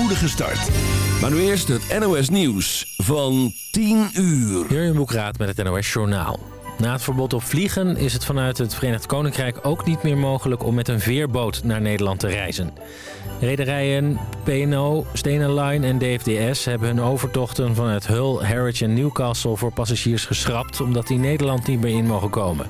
spoedige start. Maar nu eerst het NOS Nieuws van 10 uur. Jurjen Boekraat met het NOS Journaal. Na het verbod op vliegen is het vanuit het Verenigd Koninkrijk ook niet meer mogelijk om met een veerboot naar Nederland te reizen. Rederijen P&O, Stena Line en DFDS hebben hun overtochten vanuit Hull, Harwich en Newcastle voor passagiers geschrapt omdat die Nederland niet meer in mogen komen.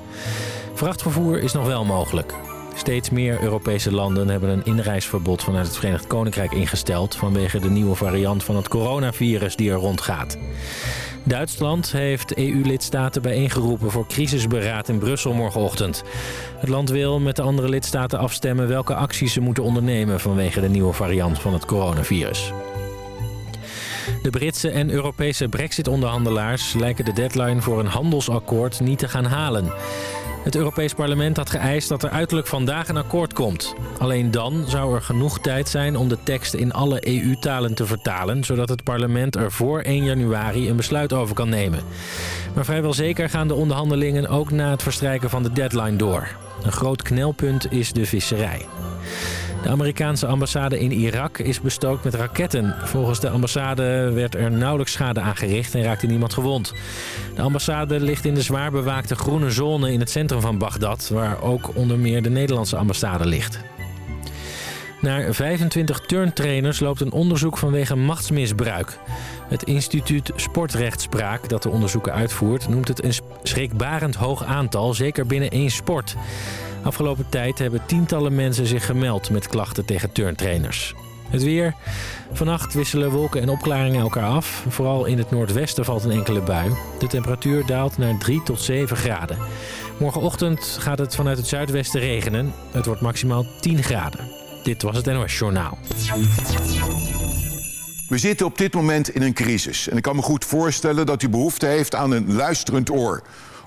Vrachtvervoer is nog wel mogelijk. Steeds meer Europese landen hebben een inreisverbod vanuit het Verenigd Koninkrijk ingesteld... vanwege de nieuwe variant van het coronavirus die er rondgaat. Duitsland heeft EU-lidstaten bijeengeroepen voor crisisberaad in Brussel morgenochtend. Het land wil met de andere lidstaten afstemmen welke acties ze moeten ondernemen vanwege de nieuwe variant van het coronavirus. De Britse en Europese brexit-onderhandelaars lijken de deadline voor een handelsakkoord niet te gaan halen. Het Europees Parlement had geëist dat er uiterlijk vandaag een akkoord komt. Alleen dan zou er genoeg tijd zijn om de tekst in alle EU-talen te vertalen... zodat het parlement er voor 1 januari een besluit over kan nemen. Maar vrijwel zeker gaan de onderhandelingen ook na het verstrijken van de deadline door. Een groot knelpunt is de visserij. De Amerikaanse ambassade in Irak is bestookt met raketten. Volgens de ambassade werd er nauwelijks schade aangericht en raakte niemand gewond. De ambassade ligt in de zwaar bewaakte groene zone in het centrum van Bagdad... waar ook onder meer de Nederlandse ambassade ligt. Naar 25 turntrainers loopt een onderzoek vanwege machtsmisbruik. Het instituut Sportrechtspraak dat de onderzoeken uitvoert... noemt het een schrikbarend hoog aantal, zeker binnen één sport... Afgelopen tijd hebben tientallen mensen zich gemeld met klachten tegen turntrainers. Het weer. Vannacht wisselen wolken en opklaringen elkaar af. Vooral in het noordwesten valt een enkele bui. De temperatuur daalt naar 3 tot 7 graden. Morgenochtend gaat het vanuit het zuidwesten regenen. Het wordt maximaal 10 graden. Dit was het NOS Journaal. We zitten op dit moment in een crisis. En ik kan me goed voorstellen dat u behoefte heeft aan een luisterend oor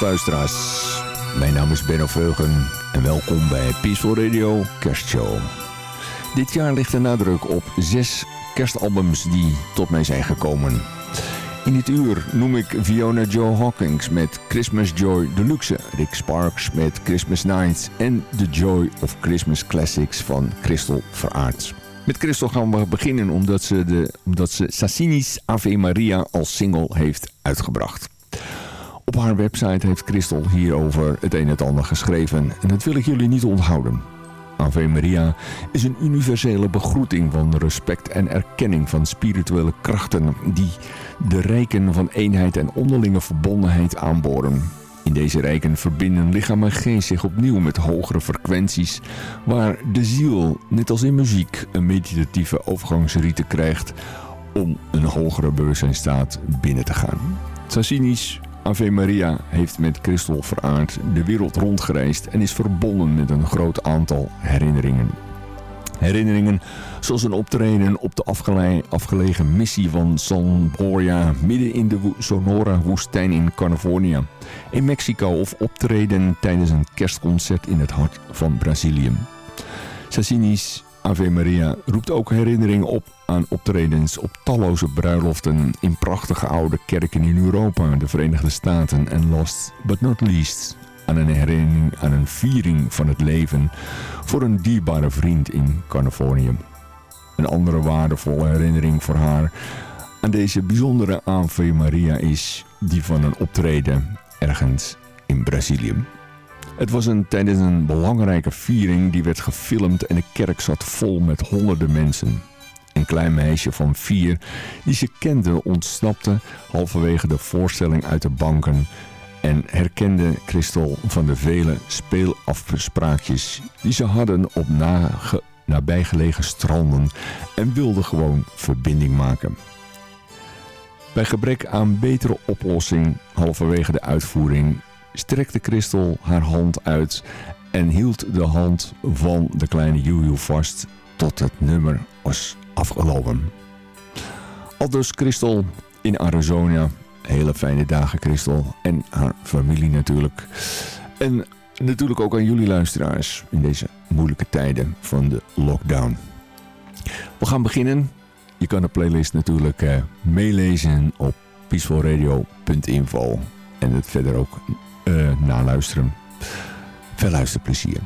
Luisteraars. Mijn naam is Benno Veugen en welkom bij Peaceful Radio Kerstshow. Dit jaar ligt de nadruk op zes kerstalbums die tot mij zijn gekomen. In dit uur noem ik Fiona Joe Hawkins met Christmas Joy Deluxe, Rick Sparks met Christmas Nights en The Joy of Christmas Classics van Crystal Veraarts. Met Crystal gaan we beginnen omdat ze, de, omdat ze Sassini's Ave Maria als single heeft uitgebracht. Op haar website heeft Christel hierover het een en het ander geschreven en dat wil ik jullie niet onthouden. Ave Maria is een universele begroeting van respect en erkenning van spirituele krachten die de rijken van eenheid en onderlinge verbondenheid aanboren. In deze rijken verbinden lichaam en geest zich opnieuw met hogere frequenties, waar de ziel, net als in muziek, een meditatieve overgangsrite krijgt om een hogere bewustzijnstaat binnen te gaan. Sassini's Ave Maria heeft met Christel Veraard de wereld rondgereisd en is verbonden met een groot aantal herinneringen. Herinneringen zoals een optreden op de afgelegen missie van San Boria midden in de Sonora-woestijn in Californië. In Mexico of optreden tijdens een kerstconcert in het hart van Brazilië. Sassini's Ave Maria roept ook herinneringen op aan optredens op talloze bruiloften in prachtige oude kerken in Europa, de Verenigde Staten en last but not least aan een herinnering aan een viering van het leven voor een dierbare vriend in Californië. Een andere waardevolle herinnering voor haar aan deze bijzondere Ave Maria is die van een optreden ergens in Brazilië. Het was een, tijdens een belangrijke viering die werd gefilmd en de kerk zat vol met honderden mensen. Een klein meisje van vier die ze kende ontsnapte halverwege de voorstelling uit de banken en herkende Christel van de vele speelafspraakjes die ze hadden op nabijgelegen stranden en wilde gewoon verbinding maken. Bij gebrek aan betere oplossing halverwege de uitvoering strekte Christel haar hand uit en hield de hand van de kleine Juju vast tot het nummer was afgelopen. Aldus Christel in Arizona. Hele fijne dagen Christel en haar familie natuurlijk. En natuurlijk ook aan jullie luisteraars in deze moeilijke tijden van de lockdown. We gaan beginnen. Je kan de playlist natuurlijk uh, meelezen op peacefulradio.info en het verder ook naluisteren. Veel luisterplezier.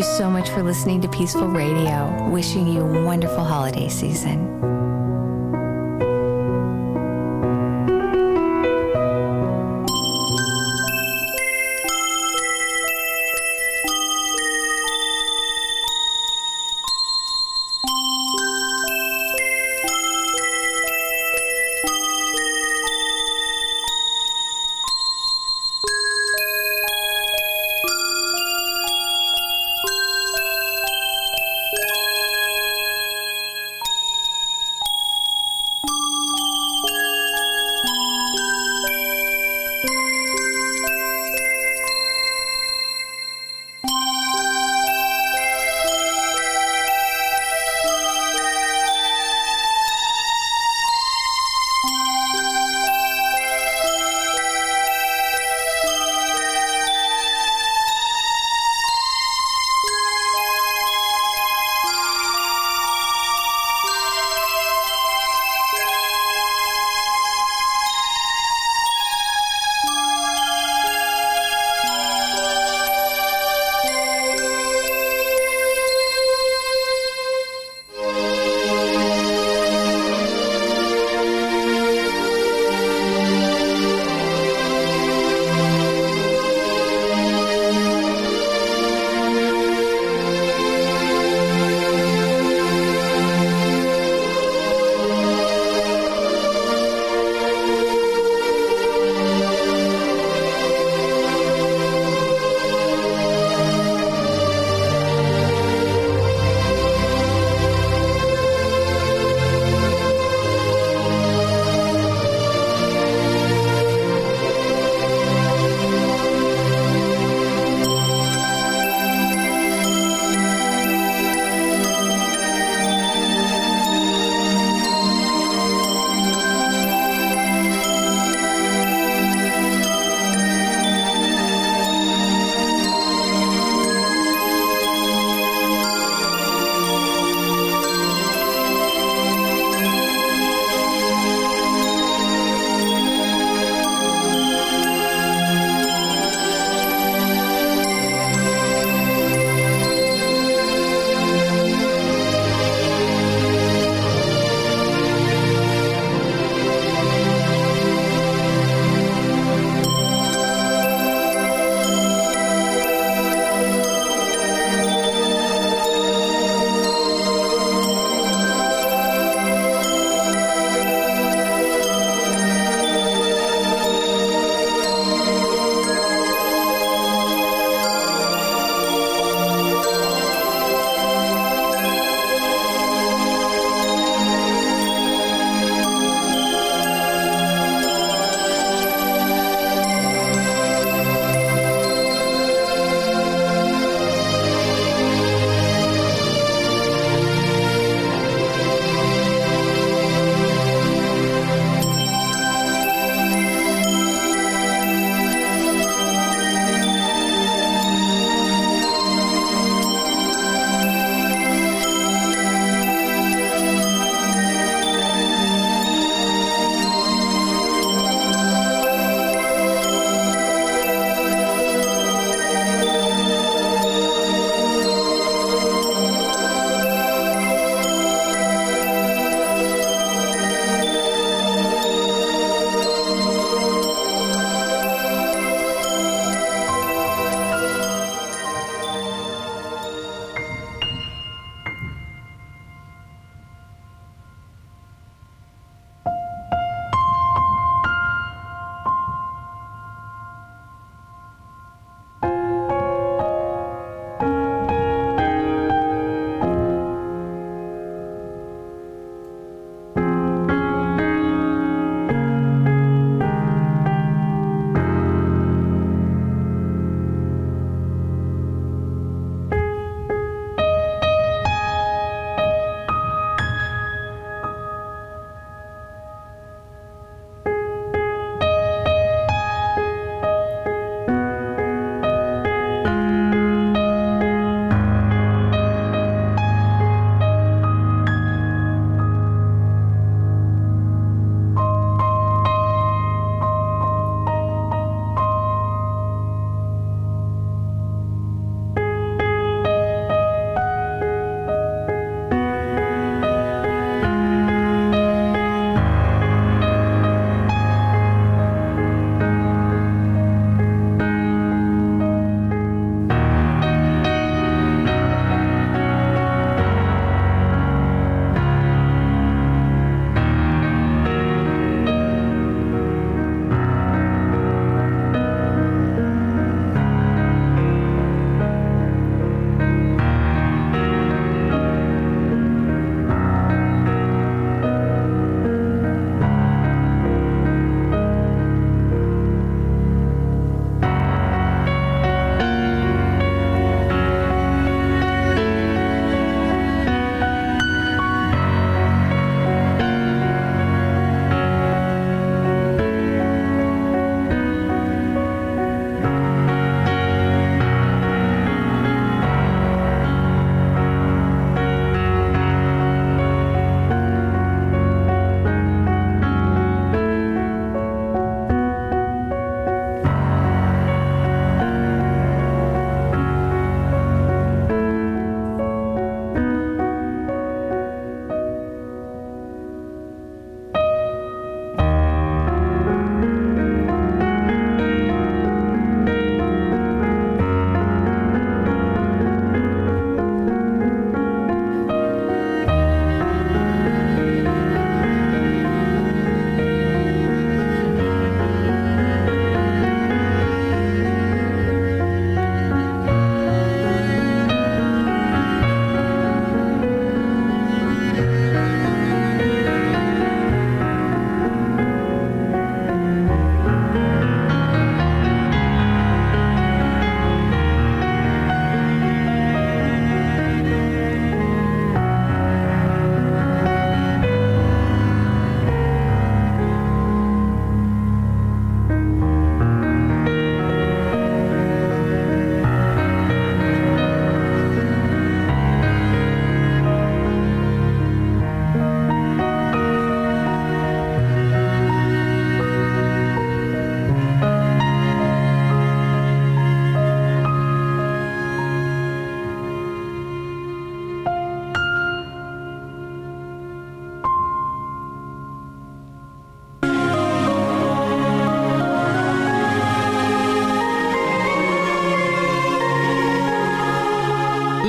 You so much for listening to Peaceful Radio. Wishing you a wonderful holiday season.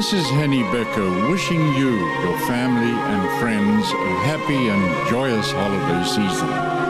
This is Henny Becker wishing you, your family, and friends a happy and joyous holiday season.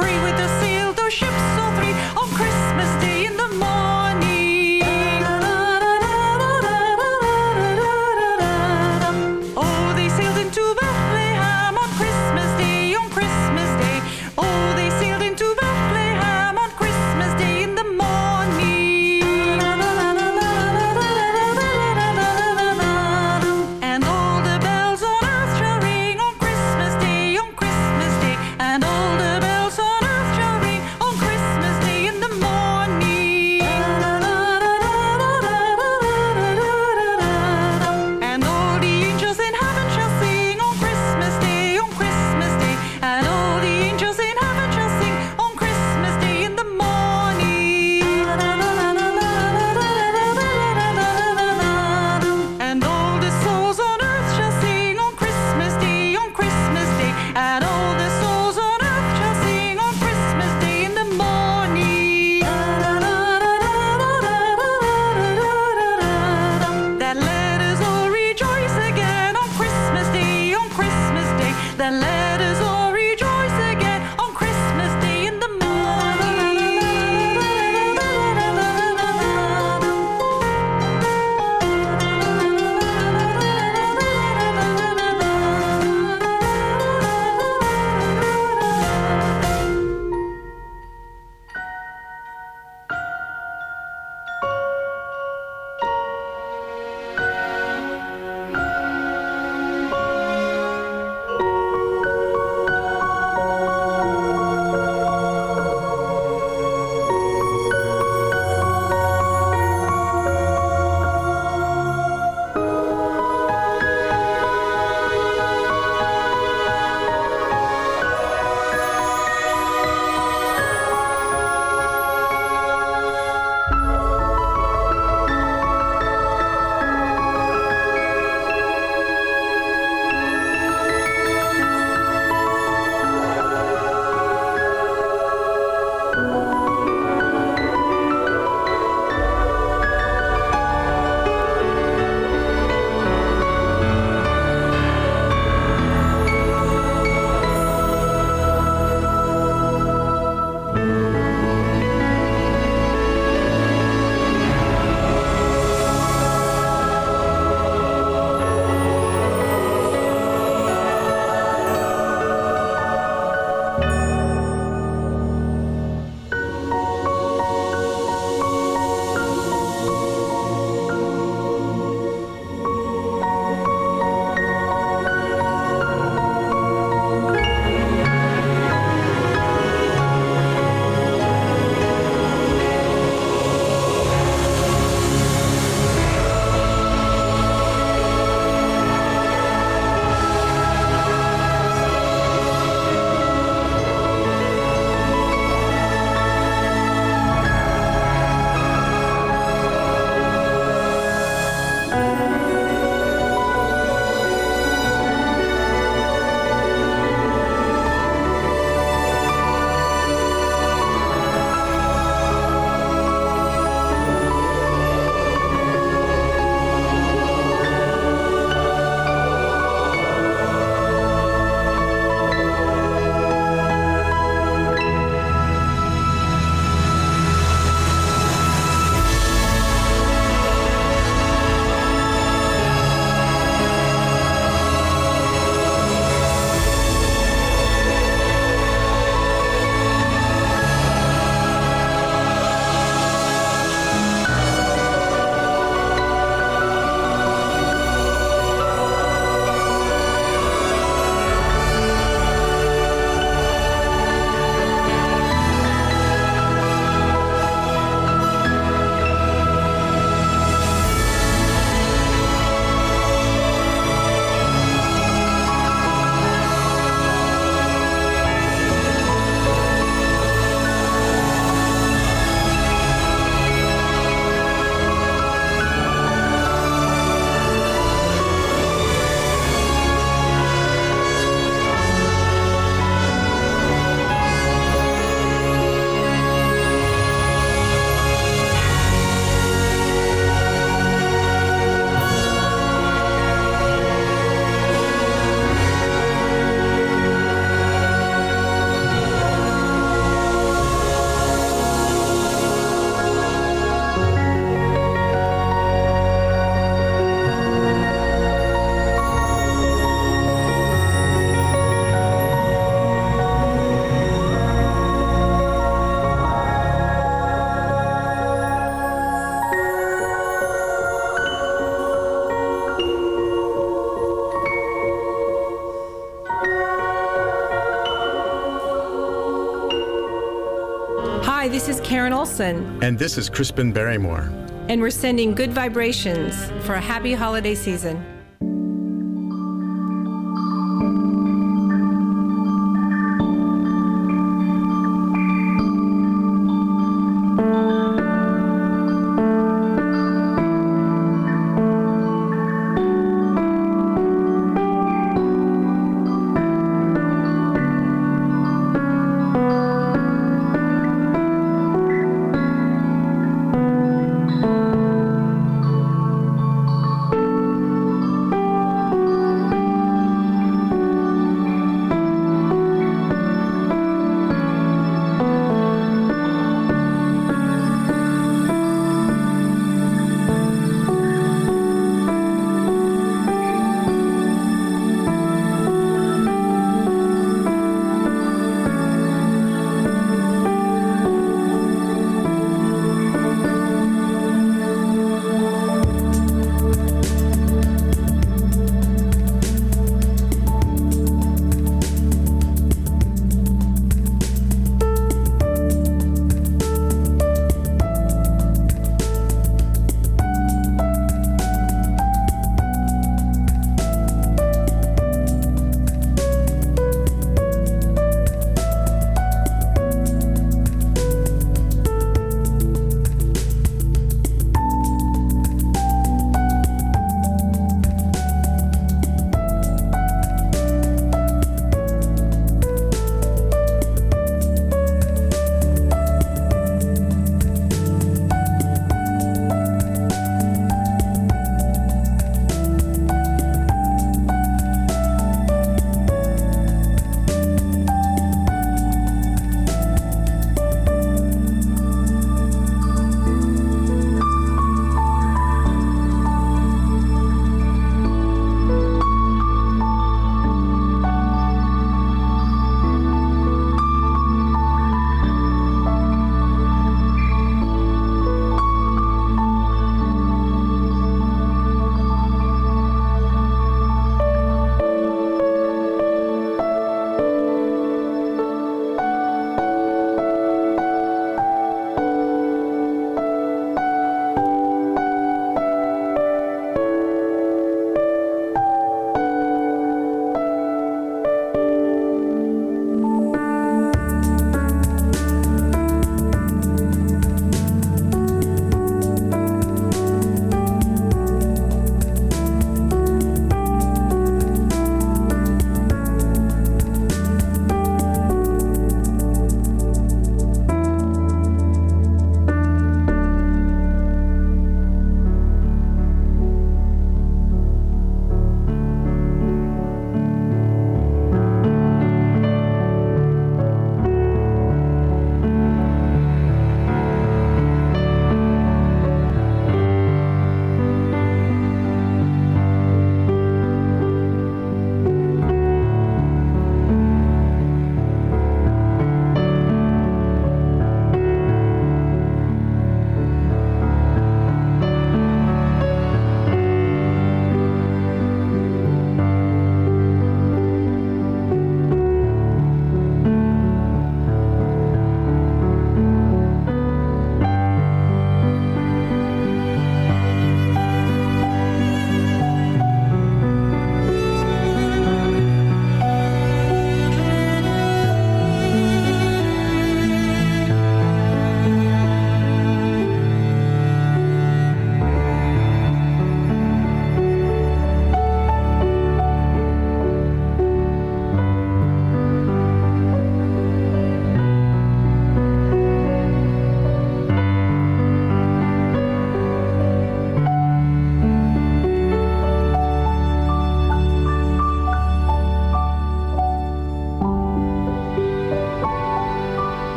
free with the Olson. And this is Crispin Barrymore. And we're sending good vibrations for a happy holiday season.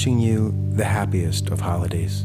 Wishing you the happiest of holidays.